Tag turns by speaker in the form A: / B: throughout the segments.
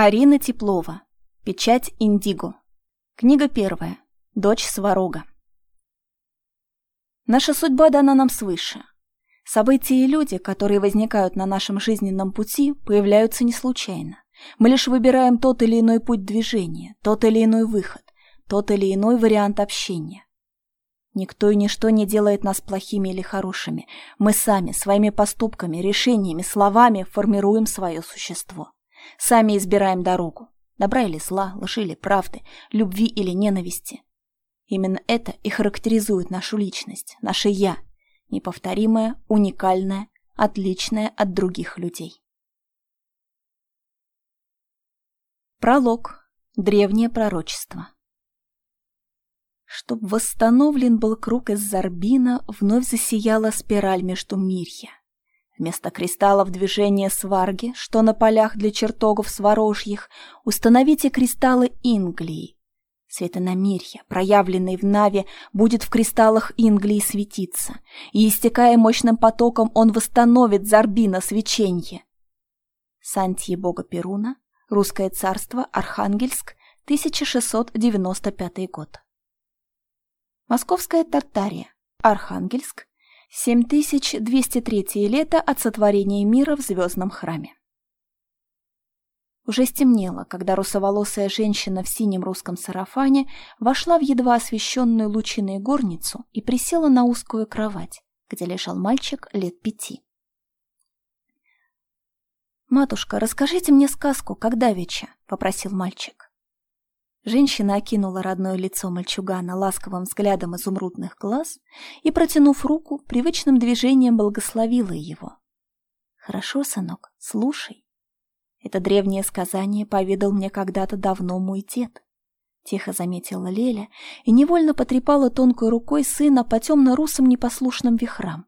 A: Арина Теплова. Печать Индиго. Книга первая. Дочь Сварога. Наша судьба дана нам свыше. События и люди, которые возникают на нашем жизненном пути, появляются не случайно. Мы лишь выбираем тот или иной путь движения, тот или иной выход, тот или иной вариант общения. Никто и ничто не делает нас плохими или хорошими. Мы сами, своими поступками, решениями, словами формируем свое существо. Сами избираем дорогу. Добра или зла, лжи или правды, любви или ненависти. Именно это и характеризует нашу личность, наше «я», неповторимое, уникальное, отличное от других людей. Пролог. Древнее пророчество. Чтоб восстановлен был круг из Зарбина, вновь засияла спираль между мирья. Вместо кристаллов движения сварги, что на полях для чертогов сворожьих, установите кристаллы Инглии. Светонамирья, проявленный в Наве, будет в кристаллах Инглии светиться, и, истекая мощным потоком, он восстановит Зарбина свеченье. Сантье бога Перуна, Русское царство, Архангельск, 1695 год. Московская Тартария, Архангельск, 7203 лето от сотворения мира в звездном храме. Уже стемнело, когда русоволосая женщина в синем русском сарафане вошла в едва освещенную лучиной горницу и присела на узкую кровать, где лежал мальчик лет пяти. «Матушка, расскажите мне сказку, как давеча», — попросил мальчик. Женщина окинула родное лицо мальчугана ласковым взглядом изумрудных глаз и, протянув руку, привычным движением благословила его. «Хорошо, сынок, слушай. Это древнее сказание поведал мне когда-то давно мой дед». Тихо заметила Леля и невольно потрепала тонкой рукой сына по темно-русым непослушным вихрам.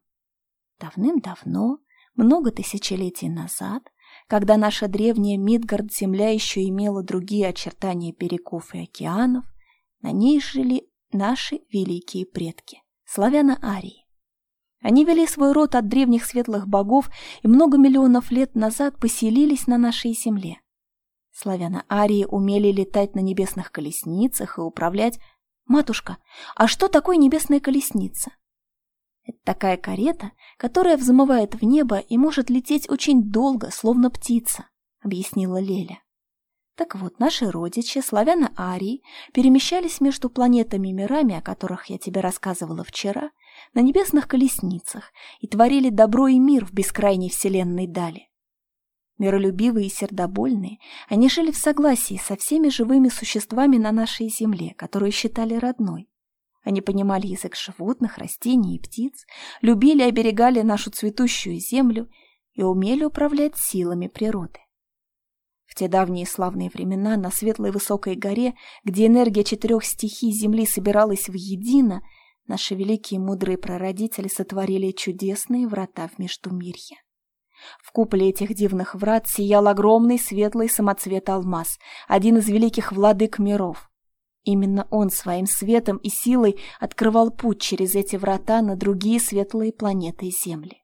A: Давным-давно, много тысячелетий назад, когда наша древняя Мидгард-земля еще имела другие очертания берегов и океанов, на ней жили наши великие предки – славяно-арии. Они вели свой род от древних светлых богов и много миллионов лет назад поселились на нашей земле. Славяно-арии умели летать на небесных колесницах и управлять... Матушка, а что такое небесная колесница? Это такая карета, которая взмывает в небо и может лететь очень долго, словно птица, объяснила Леля. Так вот, наши родичи, славяно-арии, перемещались между планетами и мирами, о которых я тебе рассказывала вчера, на небесных колесницах и творили добро и мир в бескрайней вселенной дали. Миролюбивые и сердобольные, они жили в согласии со всеми живыми существами на нашей земле, которую считали родной. Они понимали язык животных, растений и птиц, любили и оберегали нашу цветущую землю и умели управлять силами природы. В те давние славные времена на светлой высокой горе, где энергия четырех стихий Земли собиралась в едино, наши великие мудрые прародители сотворили чудесные врата в Междумирье. В куполе этих дивных врат сиял огромный светлый самоцвет алмаз, один из великих владык миров. Именно он своим светом и силой открывал путь через эти врата на другие светлые планеты и Земли.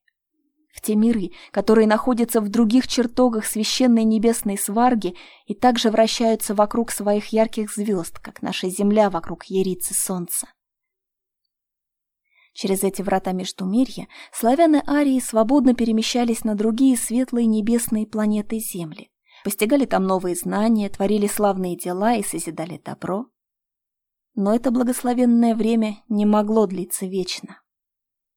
A: В те миры, которые находятся в других чертогах священной небесной сварги и также вращаются вокруг своих ярких звезд, как наша Земля вокруг Ярицы Солнца. Через эти врата Междумирья славяны Арии свободно перемещались на другие светлые небесные планеты Земли, постигали там новые знания, творили славные дела и созидали добро. Но это благословенное время не могло длиться вечно.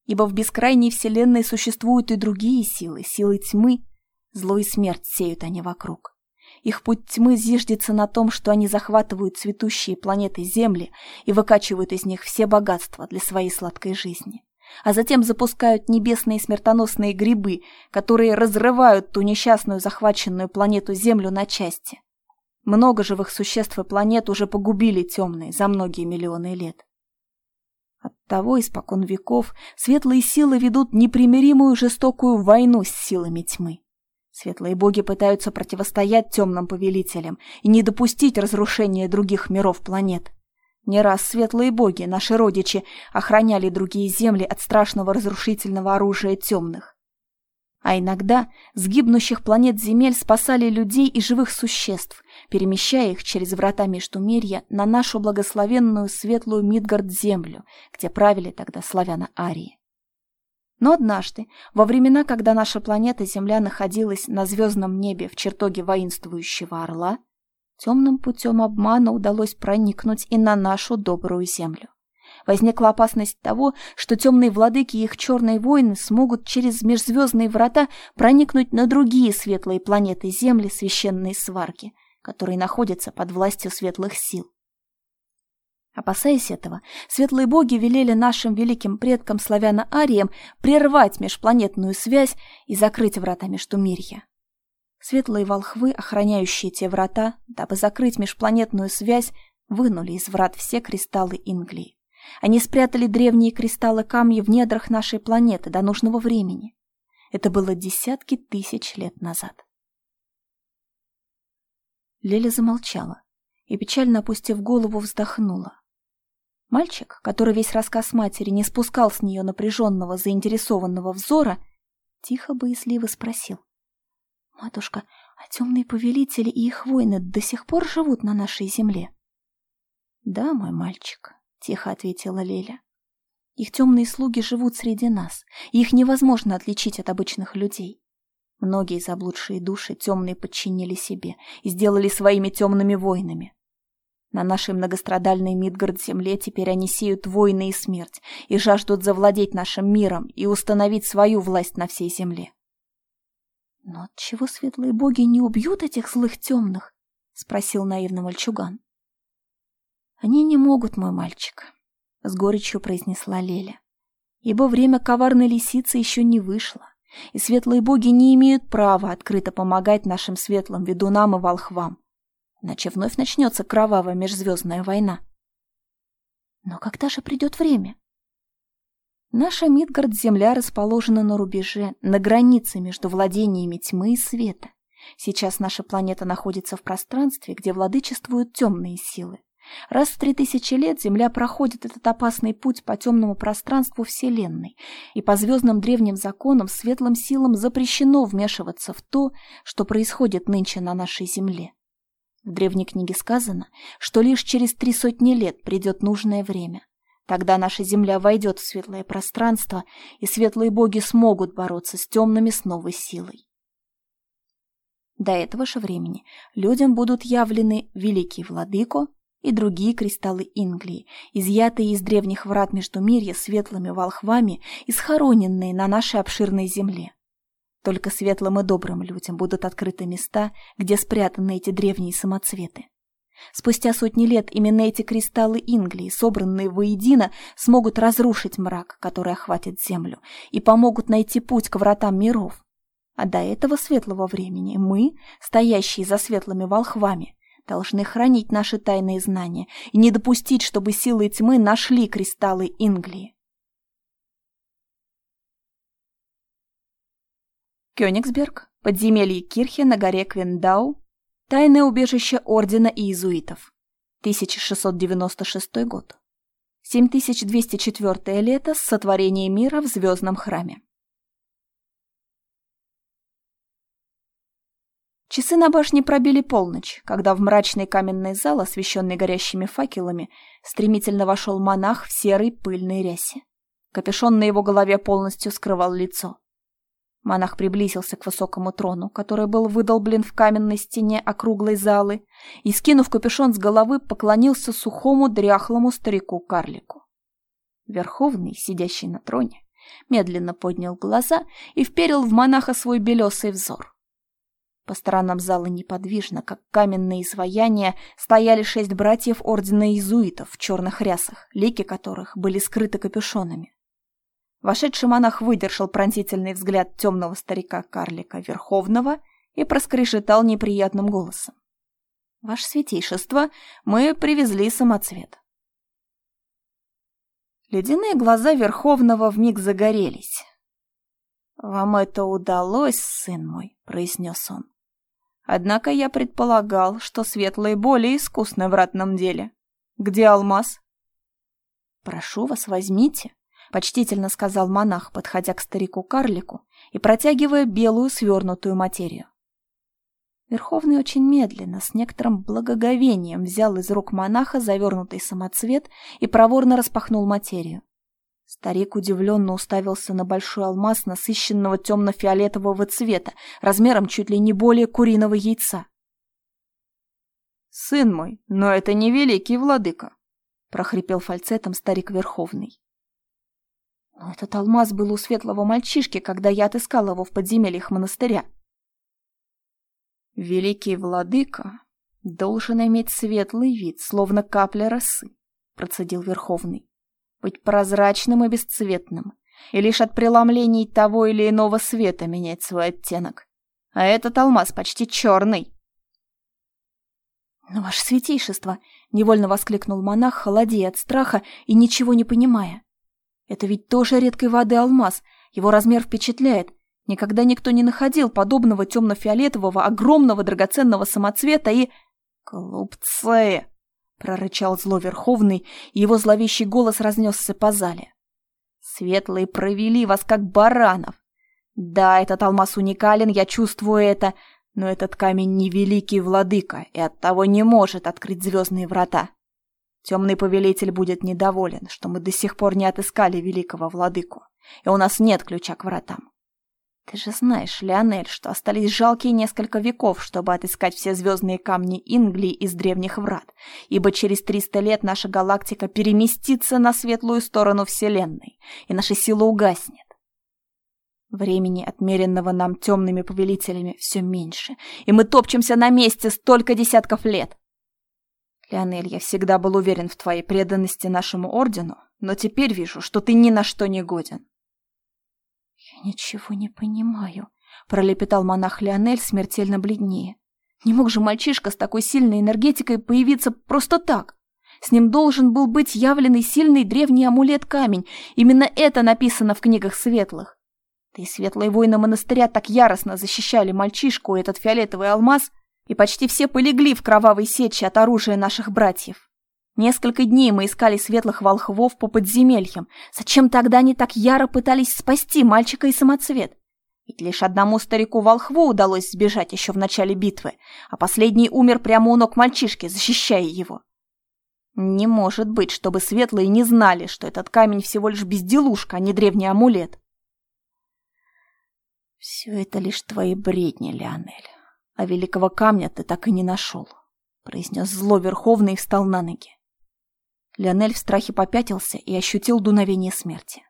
A: Ибо в бескрайней вселенной существуют и другие силы, силы тьмы. Зло и смерть сеют они вокруг. Их путь тьмы зиждется на том, что они захватывают цветущие планеты Земли и выкачивают из них все богатства для своей сладкой жизни. А затем запускают небесные смертоносные грибы, которые разрывают ту несчастную захваченную планету Землю на части. Много живых существ и планет уже погубили темные за многие миллионы лет. Оттого испокон веков светлые силы ведут непримиримую жестокую войну с силами тьмы. Светлые боги пытаются противостоять темным повелителям и не допустить разрушения других миров планет. Не раз светлые боги, наши родичи, охраняли другие земли от страшного разрушительного оружия темных. А иногда с планет земель спасали людей и живых существ, перемещая их через врата Междумирья на нашу благословенную светлую Мидгард-землю, где правили тогда славяно-арии. Но однажды, во времена, когда наша планета Земля находилась на звездном небе в чертоге воинствующего орла, темным путем обмана удалось проникнуть и на нашу добрую Землю. Возникла опасность того, что темные владыки и их черные воины смогут через межзвездные врата проникнуть на другие светлые планеты Земли священной сварки, которые находятся под властью светлых сил. Опасаясь этого, светлые боги велели нашим великим предкам славяно-ариям прервать межпланетную связь и закрыть врата Междумирья. Светлые волхвы, охраняющие те врата, дабы закрыть межпланетную связь, вынули из врат все кристаллы Инглии. Они спрятали древние кристаллы камня в недрах нашей планеты до нужного времени. Это было десятки тысяч лет назад. Леля замолчала и, печально опустив голову, вздохнула. Мальчик, который весь рассказ матери не спускал с нее напряженного, заинтересованного взора, тихо боязливо спросил. «Матушка, а темные повелители и их воины до сих пор живут на нашей земле?» «Да, мой мальчик», — тихо ответила Леля. «Их темные слуги живут среди нас, их невозможно отличить от обычных людей. Многие заблудшие души темные подчинили себе и сделали своими темными воинами. На нашей многострадальной Мидгард-земле теперь они сеют войны и смерть, и жаждут завладеть нашим миром и установить свою власть на всей земле. «Но отчего светлые боги не убьют этих злых темных?» — спросил наивный мальчуган. «Они не могут, мой мальчик», — с горечью произнесла Леля. «Ибо время коварной лисицы еще не вышло, и светлые боги не имеют права открыто помогать нашим светлым ведунам и волхвам иначе вновь начнется кровавая межзвездная война. Но когда же придет время? Наша Мидгард-земля расположена на рубеже, на границе между владениями тьмы и света. Сейчас наша планета находится в пространстве, где владычествуют темные силы. Раз в три тысячи лет Земля проходит этот опасный путь по темному пространству Вселенной, и по звездным древним законам светлым силам запрещено вмешиваться в то, что происходит нынче на нашей Земле. В древней книге сказано, что лишь через три сотни лет придет нужное время. Тогда наша Земля войдет в светлое пространство, и светлые боги смогут бороться с темными с новой силой. До этого же времени людям будут явлены Великий Владыко и другие кристаллы Инглии, изъятые из древних врат Междумирья светлыми волхвами и схороненные на нашей обширной земле. Только светлым и добрым людям будут открыты места, где спрятаны эти древние самоцветы. Спустя сотни лет именно эти кристаллы Инглии, собранные воедино, смогут разрушить мрак, который охватит Землю, и помогут найти путь к вратам миров. А до этого светлого времени мы, стоящие за светлыми волхвами, должны хранить наши тайные знания и не допустить, чтобы силы тьмы нашли кристаллы Инглии. Кёнигсберг, подземелье Кирхе на горе Квиндау, тайное убежище Ордена Иезуитов, 1696 год. 7204 лето с сотворения мира в Звездном храме. Часы на башне пробили полночь, когда в мрачный каменный зал, освещенный горящими факелами, стремительно вошел монах в серой пыльной рясе. Капюшон на его голове полностью скрывал лицо. Монах приблизился к высокому трону, который был выдолблен в каменной стене округлой залы, и, скинув капюшон с головы, поклонился сухому дряхлому старику-карлику. Верховный, сидящий на троне, медленно поднял глаза и вперил в монаха свой белесый взор. По сторонам зала неподвижно, как каменные изваяния, стояли шесть братьев ордена иезуитов в черных рясах, лики которых были скрыты капюшонами. Вошедший монах выдержал пронзительный взгляд темного старика-карлика Верховного и проскрешетал неприятным голосом. «Ваше святейшество, мы привезли самоцвет». Ледяные глаза Верховного вмиг загорелись. «Вам это удалось, сын мой», — произнес он. «Однако я предполагал, что светлые более искусны в ратном деле. Где алмаз?» «Прошу вас, возьмите», почтительно сказал монах, подходя к старику-карлику и протягивая белую свернутую материю. Верховный очень медленно, с некоторым благоговением взял из рук монаха завернутый самоцвет и проворно распахнул материю. Старик удивленно уставился на большой алмаз насыщенного темно-фиолетового цвета, размером чуть ли не более куриного яйца.
B: «Сын мой, но это не великий владыка!» — прохрипел фальцетом старик Верховный.
A: «Но этот алмаз был у светлого мальчишки, когда я отыскал его в подземельях монастыря»,
B: Великий владыка должен иметь светлый вид, словно капля росы, процедил Верховный. Быть прозрачным и бесцветным, и лишь от преломлений того или иного света менять свой оттенок. А этот алмаз почти черный.
A: «Но, ваше святейшество!» — невольно воскликнул монах, холодея от страха и ничего не понимая. «Это ведь тоже редкой воды алмаз, его размер впечатляет, Никогда никто не находил подобного темно-фиолетового, огромного драгоценного самоцвета и...
B: «Глупцы!» — прорычал зло Верховный, его зловещий голос разнесся по зале. «Светлые провели вас, как баранов. Да, этот алмаз уникален, я чувствую это, но этот камень не великий владыка и оттого не может открыть звездные врата. Темный повелитель будет недоволен, что мы до сих пор не отыскали великого владыку, и у нас нет ключа к вратам. Ты же знаешь, Леонель, что остались жалкие несколько веков, чтобы отыскать все звездные камни Инглии из древних врат, ибо через 300 лет наша галактика переместится на светлую сторону Вселенной, и наша сила угаснет. Времени, отмеренного нам темными повелителями, все меньше, и мы топчемся на месте столько десятков лет. Леонель, я всегда был уверен в твоей преданности нашему ордену, но теперь вижу, что ты ни на что не годен.
A: «Я ничего не понимаю», — пролепетал монах Леонель смертельно бледнее. «Не мог же мальчишка с такой сильной энергетикой появиться просто так. С ним должен был быть явленный сильный древний амулет-камень. Именно это написано в книгах светлых. Да и светлые воины монастыря так яростно защищали мальчишку и этот фиолетовый алмаз, и почти все полегли в кровавой сече от оружия наших братьев. Несколько дней мы искали светлых волхвов по подземельям. Зачем тогда они так яро пытались спасти мальчика и самоцвет? Ведь лишь одному старику-волхву удалось сбежать еще в начале битвы, а последний умер прямо у ног мальчишки, защищая его. Не может быть, чтобы светлые не знали, что этот камень всего лишь безделушка, а не древний амулет.
B: Все это лишь твои бредни, Леонель. А великого камня ты так и не нашел, произнес зло Верховный и встал на ноги.
A: Леонель в страхе попятился и ощутил дуновение смерти.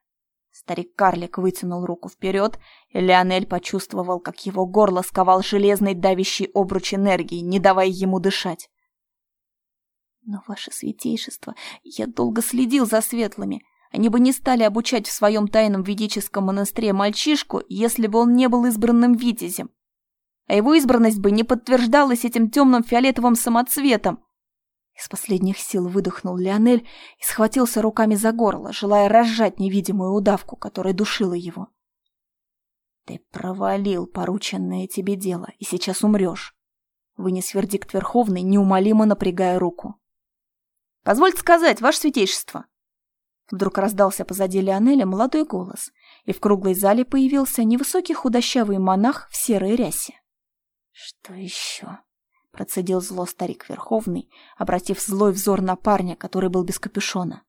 A: Старик-карлик вытянул руку вперед, и Леонель почувствовал, как его горло сковал железный давящий обруч энергии, не давая ему дышать. «Но, ваше святейшество, я долго следил за светлыми. Они бы не стали обучать в своем тайном ведическом монастыре мальчишку, если бы он не был избранным витязем. А его избранность бы не подтверждалась этим темным фиолетовым самоцветом. Из последних сил выдохнул Леонель и схватился руками за горло, желая разжать невидимую удавку, которая душила его. «Ты провалил порученное тебе дело, и сейчас умрешь», — вынес вердикт Верховный, неумолимо напрягая руку. «Позвольте сказать, ваше святейшество!» Вдруг раздался позади Леонеля молодой голос, и в круглой зале появился невысокий худощавый монах в серой рясе. «Что еще?» — процедил зло старик Верховный, обратив злой взор на парня, который был без капюшона.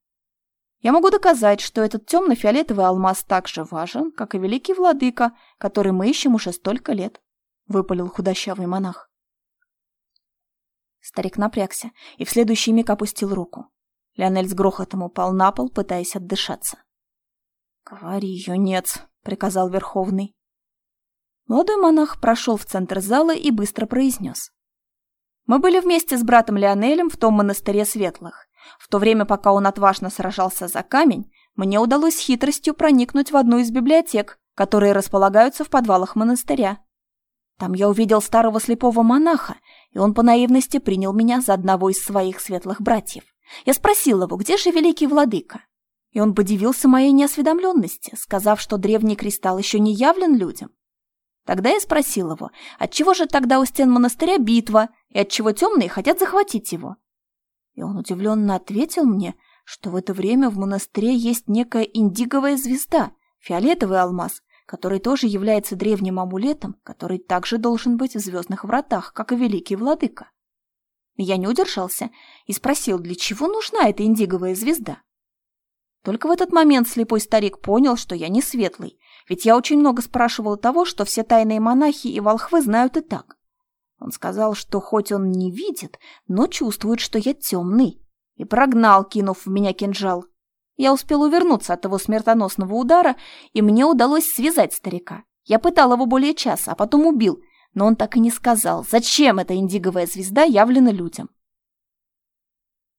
A: «Я могу доказать, что этот темно-фиолетовый алмаз так же важен, как и великий владыка, который мы ищем уже столько лет», — выпалил худощавый монах. Старик напрягся и в следующий миг опустил руку. Леонель с грохотом упал на пол, пытаясь отдышаться. «Говори, юнец», — приказал Верховный. Молодой монах прошел в центр зала и быстро произнес. Мы были вместе с братом Леонелем в том монастыре светлых. В то время, пока он отважно сражался за камень, мне удалось хитростью проникнуть в одну из библиотек, которые располагаются в подвалах монастыря. Там я увидел старого слепого монаха, и он по наивности принял меня за одного из своих светлых братьев. Я спросил его, где же великий владыка? И он подивился моей неосведомленности, сказав, что древний кристалл еще не явлен людям. Тогда я спросил его, отчего же тогда у стен монастыря битва, и отчего темные хотят захватить его? И он удивленно ответил мне,
B: что в это время в монастыре есть некая индиговая звезда, фиолетовый алмаз, который тоже является древним амулетом, который также должен быть в звездных вратах, как и великий владыка. Я не удержался и спросил, для чего нужна эта индиговая звезда. Только в этот момент слепой старик понял, что я не светлый, ведь я очень много спрашивал того, что все тайные монахи и волхвы знают и так. Он сказал, что хоть он не видит, но чувствует, что я темный, и прогнал, кинув в меня кинжал. Я успел увернуться от его смертоносного удара, и мне удалось связать старика. Я пытал его более часа, а потом убил, но он так и не сказал, зачем эта индиговая звезда явлена людям.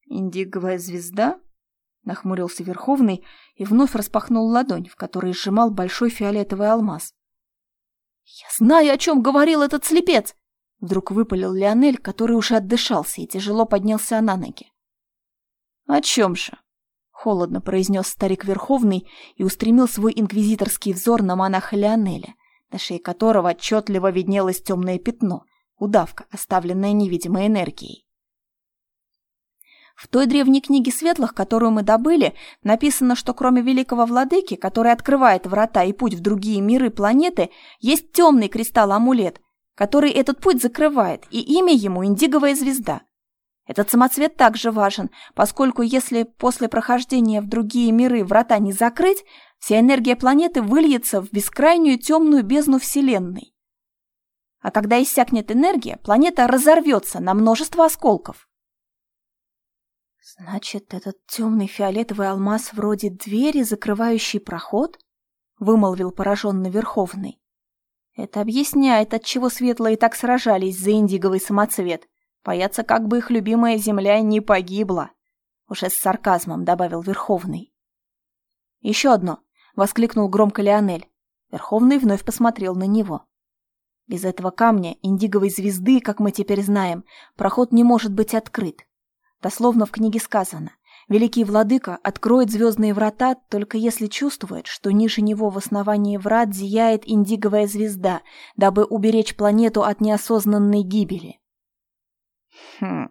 B: «Индиговая звезда?» — нахмурился Верховный и вновь распахнул ладонь, в которой сжимал большой фиолетовый алмаз. «Я знаю, о чем говорил этот слепец!» Вдруг выпалил Леонель, который уже отдышался и тяжело поднялся на ноги. «О чем же?» — холодно произнес старик Верховный и устремил свой инквизиторский взор на монаха Леонеля, на шее которого отчетливо виднелось темное пятно, удавка, оставленная невидимой энергией. В той древней книге светлых, которую мы добыли, написано, что кроме великого владыки, который открывает врата и путь в другие миры планеты, есть темный кристалл-амулет, который этот путь закрывает, и имя ему Индиговая звезда. Этот самоцвет также важен, поскольку если после прохождения в другие миры врата не закрыть, вся энергия планеты выльется в бескрайнюю темную бездну Вселенной. А когда иссякнет энергия, планета разорвется на множество осколков. «Значит, этот темный фиолетовый алмаз вроде двери, закрывающий проход?» — вымолвил пораженный Верховный. Это объясняет, отчего светлые так сражались за индиговый самоцвет. Боятся, как бы их любимая земля не погибла. Уже с сарказмом добавил Верховный. «Еще одно!» — воскликнул громко Леонель. Верховный вновь посмотрел на него. Без этого камня, индиговой звезды, как мы теперь знаем, проход не может быть открыт. Дословно в книге сказано Великий владыка откроет звездные врата, только если чувствует, что ниже него в основании врат зияет индиговая звезда, дабы уберечь планету от неосознанной гибели. Хм,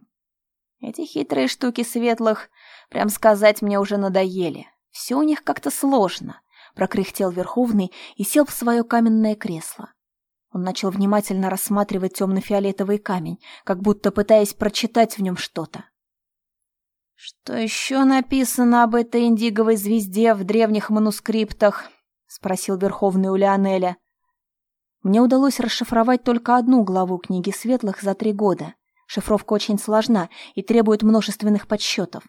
B: эти хитрые штуки светлых, прям сказать, мне уже надоели. Все у них как-то сложно, прокряхтел Верховный и сел в свое каменное кресло. Он начал внимательно рассматривать темно-фиолетовый камень, как будто пытаясь прочитать в нем что-то. «Что еще написано об этой индиговой звезде в древних манускриптах?» — спросил Верховный у Леонеля. Мне удалось расшифровать только одну главу книги Светлых за три года. Шифровка очень сложна и требует множественных подсчетов.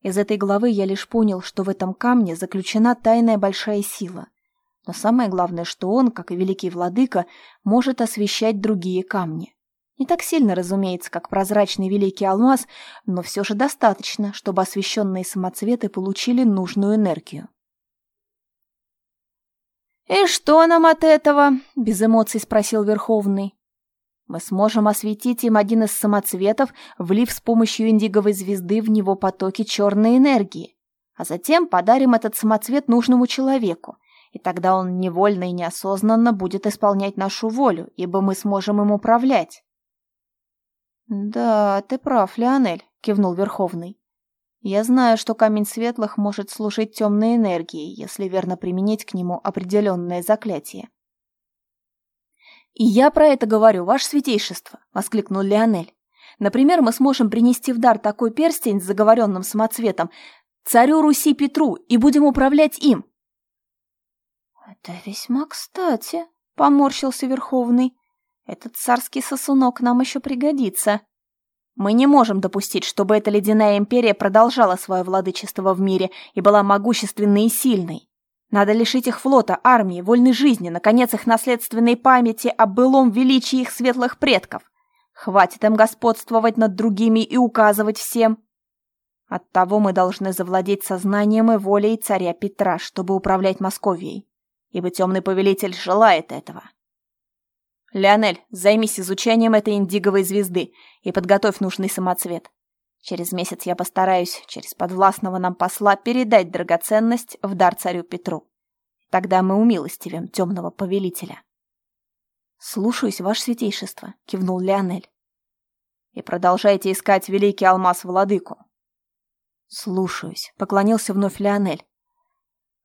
B: Из этой главы я лишь понял, что в этом камне заключена тайная большая сила. Но самое главное, что он, как и великий владыка, может освещать другие камни. Не так сильно, разумеется, как прозрачный великий алмаз, но все же достаточно, чтобы освещенные самоцветы получили нужную энергию. «И что нам от этого?» — без эмоций спросил Верховный. «Мы сможем осветить им один из самоцветов, влив с помощью индиговой звезды в него потоки черной энергии, а затем подарим этот самоцвет нужному человеку, и тогда он невольно и неосознанно будет исполнять нашу волю, ибо мы сможем им управлять». «Да, ты прав, Леонель», — кивнул Верховный. «Я знаю, что камень светлых может служить темной энергией, если верно применить к нему определенное заклятие». «И я про это говорю, ваше святейшество», — воскликнул Леонель. «Например, мы сможем принести в дар такой перстень с заговоренным самоцветом царю Руси Петру и будем управлять им». «Это весьма кстати», — поморщился Верховный. Этот царский сосунок нам еще пригодится. Мы не можем допустить, чтобы эта ледяная империя продолжала свое владычество в мире и была могущественной и сильной. Надо лишить их флота, армии, вольной жизни, наконец, их наследственной памяти о былом величии их светлых предков. Хватит им господствовать над другими и указывать всем. Оттого мы должны завладеть сознанием и волей царя Петра, чтобы управлять Московией, ибо темный повелитель желает этого. «Леонель, займись изучением этой индиговой звезды и подготовь нужный самоцвет. Через месяц я постараюсь через подвластного нам посла передать драгоценность в дар царю Петру. Тогда мы умилостивим темного повелителя». «Слушаюсь, ваше святейшество», — кивнул Леонель. «И продолжайте искать великий алмаз-владыку». «Слушаюсь», — поклонился вновь Леонель.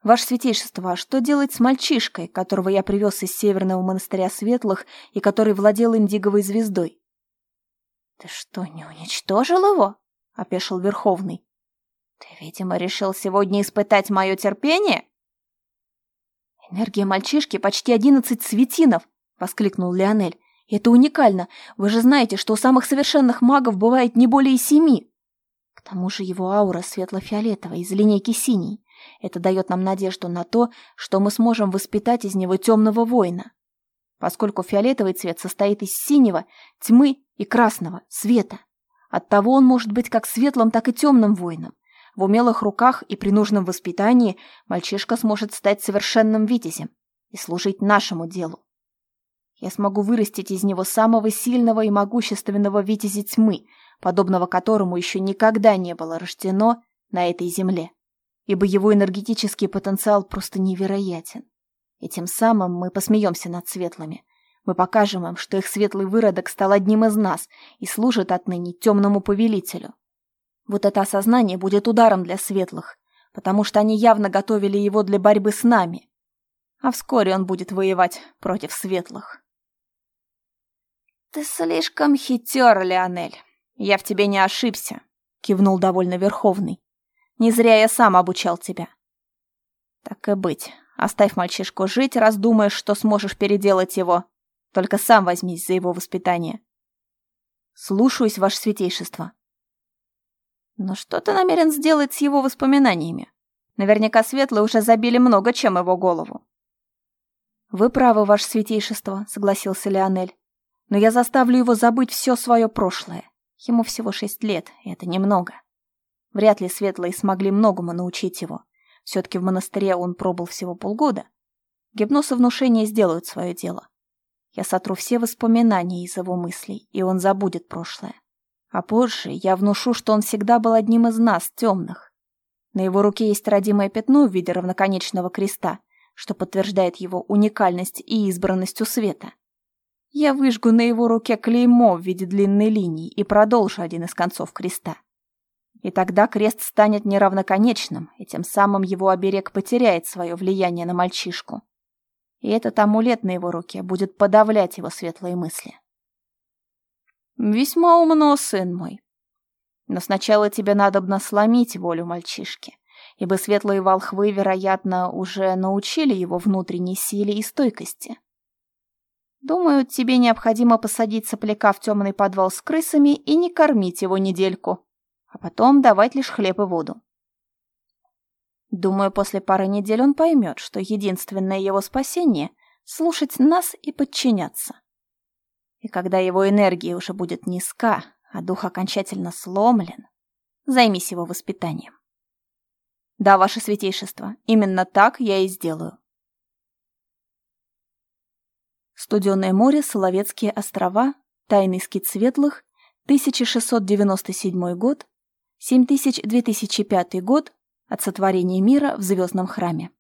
B: «Ваше святейшество, а что делать с мальчишкой, которого я привез из Северного монастыря Светлых и который владел индиговой звездой?»
A: «Ты что, не уничтожил его?» — опешил Верховный. «Ты, видимо, решил сегодня испытать мое терпение?»
B: «Энергия мальчишки почти одиннадцать светинов!» — воскликнул Леонель. «Это уникально. Вы же знаете, что у самых совершенных магов бывает не более семи!» К тому же его аура светло-фиолетовая из линейки синей. Это дает нам надежду на то, что мы сможем воспитать из него темного воина. Поскольку фиолетовый цвет состоит из синего, тьмы и красного, света. Оттого он может быть как светлым, так и темным воином. В умелых руках и при нужном воспитании мальчишка сможет стать совершенным витязем и служить нашему делу. Я смогу вырастить из него самого сильного и могущественного витязя тьмы, подобного которому еще никогда не было рождено на этой земле, ибо его энергетический потенциал просто невероятен. И тем самым мы посмеемся над светлыми. Мы покажем им, что их светлый выродок стал одним из нас и служит отныне темному повелителю. Вот это осознание будет ударом для светлых, потому что они явно готовили его для борьбы с нами. А вскоре он будет воевать против светлых.
A: «Ты слишком хитер, Леонель. Я в тебе не ошибся», — кивнул довольно Верховный. «Не зря я сам обучал тебя». «Так и быть. Оставь мальчишку жить, раз думаешь, что сможешь переделать его. Только сам возьмись за его воспитание».
B: «Слушаюсь, ваше святейшество».
A: «Но что ты намерен сделать с его воспоминаниями? Наверняка светлые уже забили много чем его голову».
B: «Вы правы, ваше святейшество», — согласился Леонель но я заставлю его забыть все свое прошлое. Ему всего шесть лет, и это немного. Вряд ли светлые смогли многому научить его. Все-таки в монастыре он пробыл всего полгода. Гипноз и внушение сделают свое дело. Я сотру все воспоминания из его мыслей, и он забудет прошлое. А позже я внушу, что он всегда был одним из нас, темных. На его руке есть родимое пятно в виде равноконечного креста, что подтверждает его уникальность и избранность у света. Я выжгу на его руке клеймо в виде длинной линии и продолжу один из концов креста. И тогда крест станет неравноконечным, и тем самым его оберег потеряет свое влияние на мальчишку. И этот амулет на его руке будет подавлять его светлые мысли.
A: Весьма умно, сын мой. Но сначала тебе надо сломить волю мальчишки, ибо светлые волхвы, вероятно, уже научили его внутренней силе и стойкости. Думаю, тебе необходимо посадить сопляка в темный подвал с крысами и не кормить его недельку, а потом давать лишь хлеб и воду. Думаю, после пары недель он поймет, что единственное его спасение — слушать нас и подчиняться. И когда его энергия уже будет низка, а дух окончательно сломлен, займись его воспитанием. Да, ваше святейшество, именно так я и сделаю.
B: Студенное море, Соловецкие острова, Тайный скит светлых, 1697 год, 7000-2005 год от сотворения мира в звездном храме.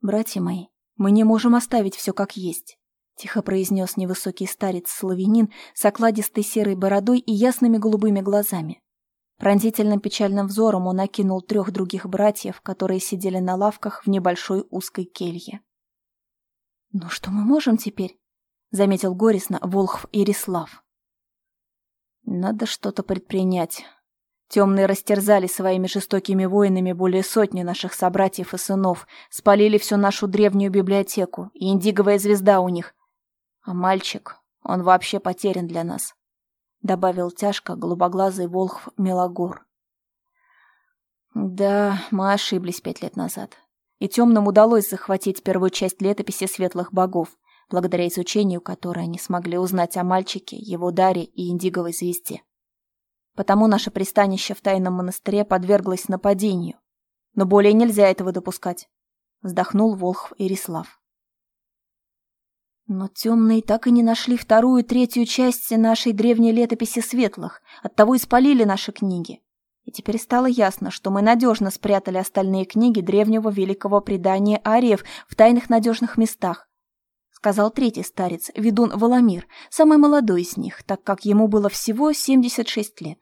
B: «Братья мои, мы не можем оставить все как есть», — тихо произнес невысокий старец-славянин с окладистой серой бородой и ясными голубыми глазами. Пронзительным печальным взором он окинул трех других братьев, которые сидели на лавках в небольшой узкой келье. «Ну что мы можем теперь?» — заметил горестно Волхв Ирислав. «Надо что-то предпринять. Темные растерзали своими жестокими воинами более сотни наших собратьев и сынов, спалили всю нашу древнюю библиотеку, и индиговая звезда у них. А мальчик, он вообще потерян для нас», — добавил тяжко голубоглазый Волхв Мелагор. «Да, мы ошиблись пять лет назад и темным удалось захватить первую часть летописи светлых богов, благодаря изучению которой они смогли узнать о мальчике, его даре и индиговой звезде. Потому наше пристанище в тайном монастыре подверглось нападению. Но более нельзя этого допускать, вздохнул Волхв Ирислав. Но темные так и не нашли вторую и третью части нашей древней летописи светлых, оттого и спалили наши книги. И теперь стало ясно, что мы надежно спрятали остальные книги древнего великого предания ариев в тайных надежных местах. Сказал третий старец, ведун Воломир, самый молодой из них, так как ему было всего 76 лет.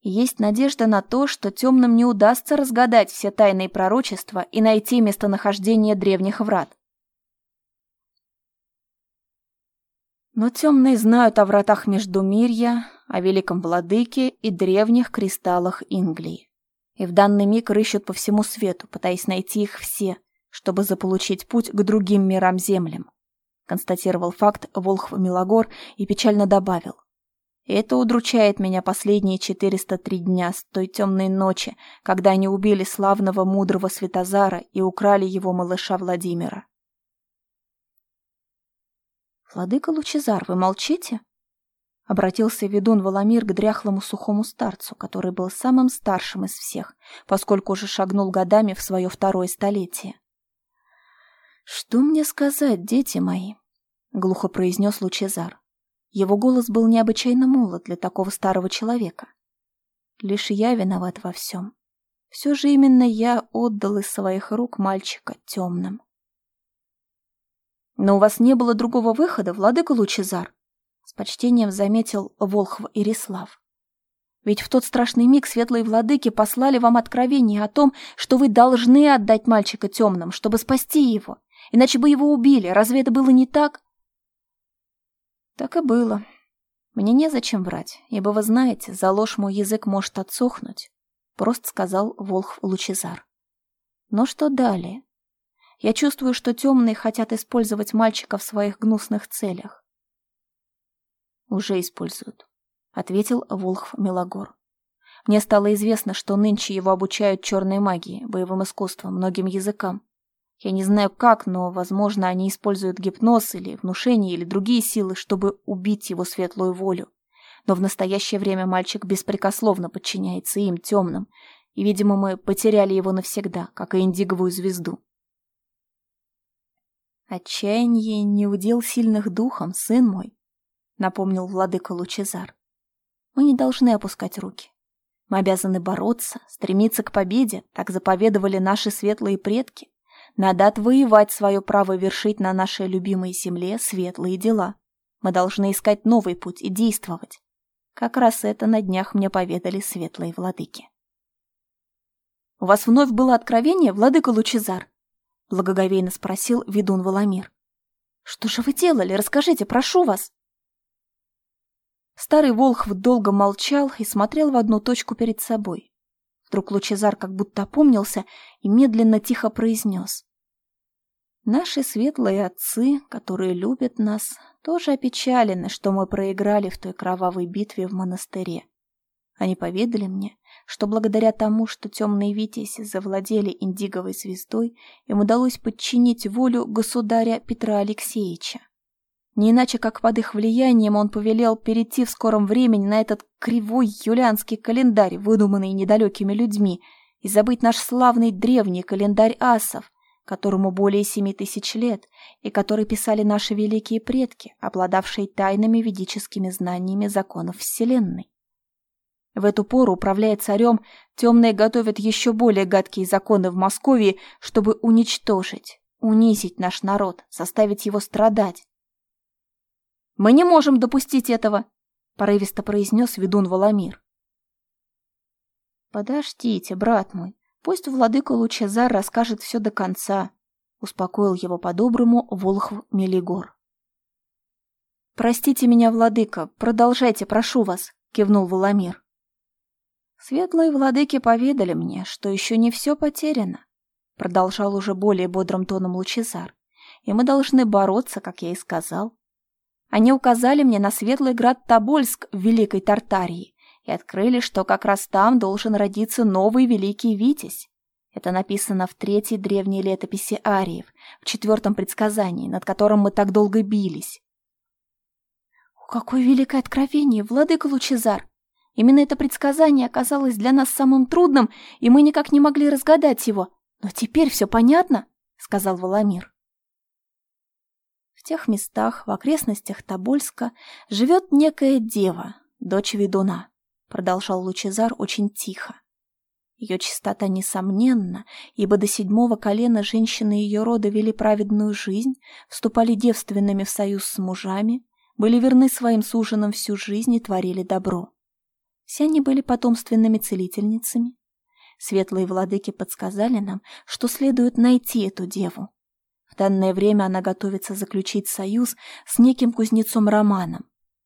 A: Есть надежда на то, что темным не удастся разгадать все тайные пророчества и найти местонахождение древних врат. Но темные знают о вратах Междумирья, о великом владыке и древних кристаллах Инглии. И в данный миг рыщут по всему свету, пытаясь найти их все, чтобы заполучить путь к другим мирам-землям. Констатировал факт Волхв Милогор и печально добавил. Это удручает меня последние 403 дня с той темной ночи, когда они убили славного мудрого Светозара и украли его малыша Владимира. «Владыка Лучезар, вы молчите?» Обратился ведун Воломир к дряхлому сухому старцу, который был самым старшим из всех, поскольку уже шагнул годами в свое второе столетие. «Что мне сказать, дети мои?» — глухо произнес Лучезар. Его голос был необычайно молод для такого старого человека. «Лишь я виноват во всем. Все же именно я отдал из своих рук мальчика темным». «Но у вас не было другого выхода, владыка Лучезар», — с почтением заметил Волхв Ирислав. «Ведь в тот страшный миг светлые владыки послали вам откровение о том, что вы должны отдать мальчика темным, чтобы спасти его, иначе бы его убили. Разве это было не так?» «Так и было. Мне незачем врать, ибо вы знаете, за ложь мой язык может отсохнуть», — просто сказал Волхв Лучезар. «Но что далее?» Я чувствую, что темные хотят использовать мальчика в своих гнусных целях. Уже используют, ответил Волхв Мелагор. Мне стало известно, что нынче его обучают черной магии, боевым искусствам, многим языкам. Я не знаю как, но, возможно, они используют гипноз или внушение или другие силы, чтобы убить его светлую волю. Но в настоящее время мальчик беспрекословно подчиняется им, темным, и, видимо, мы потеряли его навсегда, как и индиговую звезду. «Отчаяние не удел сильных духом, сын мой», — напомнил владыка Лучезар. «Мы не должны опускать руки. Мы обязаны бороться, стремиться к победе, так заповедовали наши светлые предки. Надо отвоевать свое право вершить на нашей любимой земле светлые дела. Мы должны искать новый путь и действовать. Как раз это на днях мне поведали светлые владыки. «У вас вновь было откровение, владыка Лучезар?» благоговейно спросил ведун Воломир. «Что же вы делали? Расскажите, прошу вас!» Старый Волхв долго молчал и смотрел в одну точку перед собой. Вдруг Лучезар как будто опомнился и медленно тихо произнес. «Наши светлые отцы, которые любят нас, тоже опечалены, что мы проиграли в той кровавой битве в монастыре. Они поведали мне, что благодаря тому, что темные витязи завладели индиговой звездой, им удалось подчинить волю государя Петра Алексеевича. Не иначе, как под их влиянием он повелел перейти в скором времени на этот кривой юлианский календарь, выдуманный недалекими людьми, и забыть наш славный древний календарь асов, которому более семи тысяч лет, и который писали наши великие предки, обладавшие тайными ведическими знаниями законов Вселенной. В эту пору, управляя царем, темные готовят еще более гадкие законы в Москве, чтобы уничтожить, унизить наш народ, заставить его страдать. «Мы не можем допустить этого!» — порывисто произнес ведун Воломир. «Подождите, брат мой, пусть владыка Лучезар расскажет все до конца», — успокоил его по-доброму Волхв Мелигор. «Простите меня, владыка, продолжайте, прошу вас», — кивнул Воломир. Светлые владыки поведали мне, что еще не все потеряно, продолжал уже более бодрым тоном Лучезар, и мы должны бороться, как я и сказал. Они указали мне на светлый град Тобольск в Великой Тартарии и открыли, что как раз там должен родиться новый великий Витязь. Это написано в третьей древней летописи Ариев, в четвертом предсказании, над которым мы так долго бились. «Какое великое откровение, владыка Лучезар!» Именно это предсказание оказалось для нас самым трудным, и мы никак не могли разгадать его. Но теперь все понятно, — сказал Воломир. В тех местах, в окрестностях Тобольска, живет некая дева, дочь ведуна, — продолжал Лучезар очень тихо. Ее чистота несомненна, ибо до седьмого колена женщины ее рода вели праведную жизнь, вступали девственными в союз с мужами, были верны своим суженам всю жизнь и творили добро. Все они были потомственными целительницами. Светлые владыки подсказали нам, что следует найти эту деву. В данное время она готовится заключить союз с неким кузнецом Романом.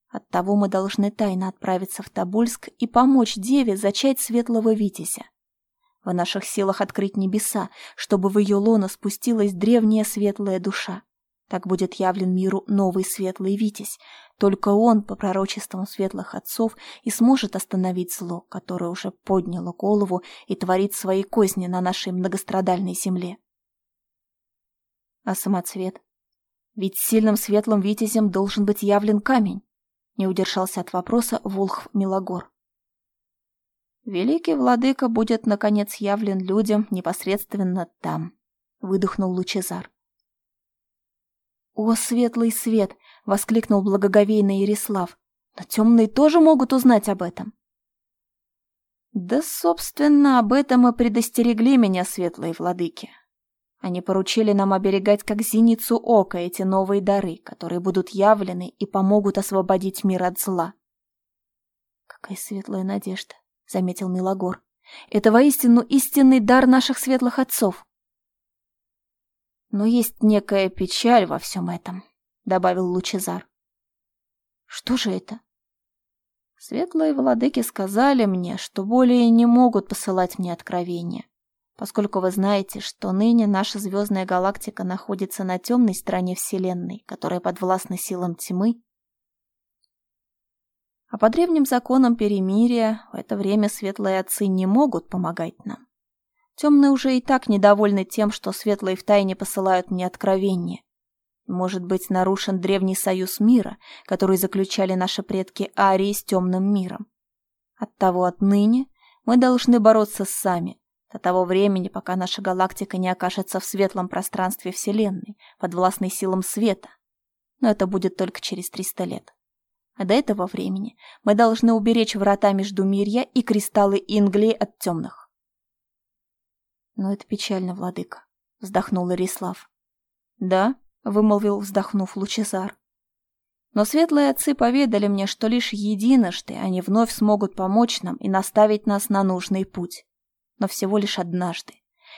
A: Оттого мы должны тайно отправиться в Тобольск и помочь деве зачать светлого Витязя. В наших силах открыть небеса, чтобы в ее лоно спустилась древняя светлая душа. Так будет явлен миру новый светлый Витязь. Только он, по пророчествам светлых отцов, и сможет остановить зло, которое уже подняло голову и творит свои козни на нашей многострадальной земле. А самоцвет? Ведь сильным светлым Витязем должен быть явлен камень. Не удержался от вопроса Волхв Милогор. Великий владыка будет, наконец, явлен людям непосредственно там, выдохнул Лучезар. «О, светлый свет!» — воскликнул благоговейный Ярислав. «Но темные тоже могут узнать об этом». «Да, собственно, об этом и предостерегли меня светлые владыки. Они поручили нам оберегать как зеницу ока эти новые дары, которые будут явлены и помогут освободить мир от зла». «Какая светлая надежда!» — заметил Милогор. «Это воистину истинный дар наших светлых отцов». Но есть некая печаль во всем этом, добавил Лучезар. Что же это? Светлые владыки сказали мне, что более не могут посылать мне откровения, поскольку вы знаете, что ныне наша звездная галактика находится на темной стороне Вселенной, которая подвластна силам тьмы. А по древним законам перемирия в это время светлые отцы не могут помогать нам. Темные уже и так недовольны тем, что светлые втайне посылают мне откровения. Может быть, нарушен древний союз мира, который заключали наши предки Арии с темным миром. Оттого отныне мы должны бороться сами, до того времени, пока наша галактика не окажется в светлом пространстве Вселенной, подвластной силам света. Но это будет только через 300 лет. А до этого времени мы должны уберечь врата между Междумирья и кристаллы Инглии от темных. Но это печально, владыка, вздохнул Ирислав. Да, вымолвил, вздохнув Лучезар. Но светлые отцы поведали мне, что лишь единожды они вновь смогут помочь нам и наставить нас на нужный путь. Но всего лишь однажды.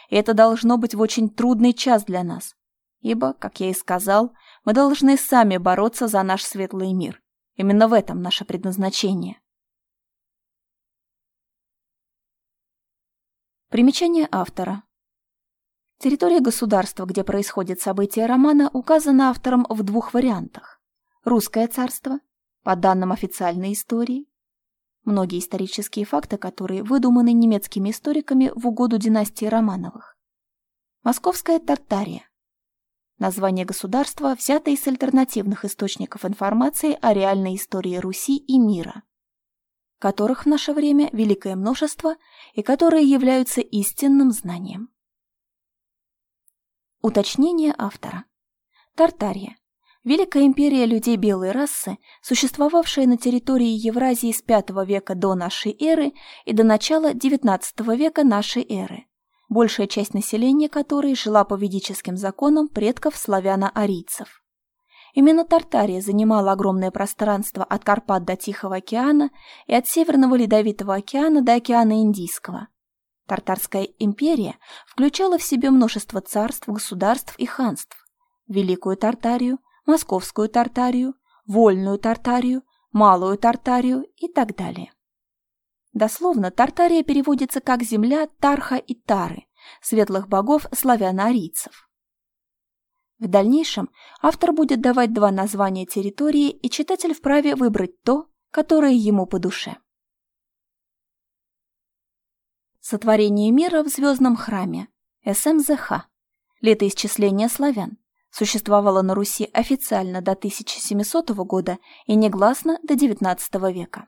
A: И это должно быть в очень трудный час для нас. Ибо, как я и сказал, мы должны сами бороться за наш светлый мир. Именно в этом наше предназначение. Примечание автора. Территория государства, где происходит событие романа, указана автором в двух вариантах. Русское царство, по данным официальной истории. Многие исторические факты, которые выдуманы немецкими историками в угоду династии Романовых. Московская Тартария. Название государства взято из альтернативных источников информации о реальной истории Руси и мира которых в наше время великое множество и которые являются истинным знанием. Уточнение автора. Тартария. Великая империя людей белой расы, существовавшая на территории Евразии с V века до нашей эры и до начала XIX века нашей эры, большая часть населения которой жила по ведическим законам предков славяно-арийцев. Именно Тартария занимала огромное пространство от Карпат до Тихого океана и от Северного Ледовитого океана до океана Индийского. Тартарская империя включала в себе множество царств, государств и ханств. Великую Тартарию, Московскую Тартарию, Вольную Тартарию, Малую Тартарию и так далее. Дословно Тартария переводится как «земля Тарха и Тары», светлых богов славяно-арийцев. В дальнейшем автор будет давать два названия территории, и читатель вправе выбрать то, которое ему по душе. Сотворение мира в звездном храме. СМЗХ. Летоисчисление славян. Существовало на Руси официально до 1700 года и негласно до XIX века.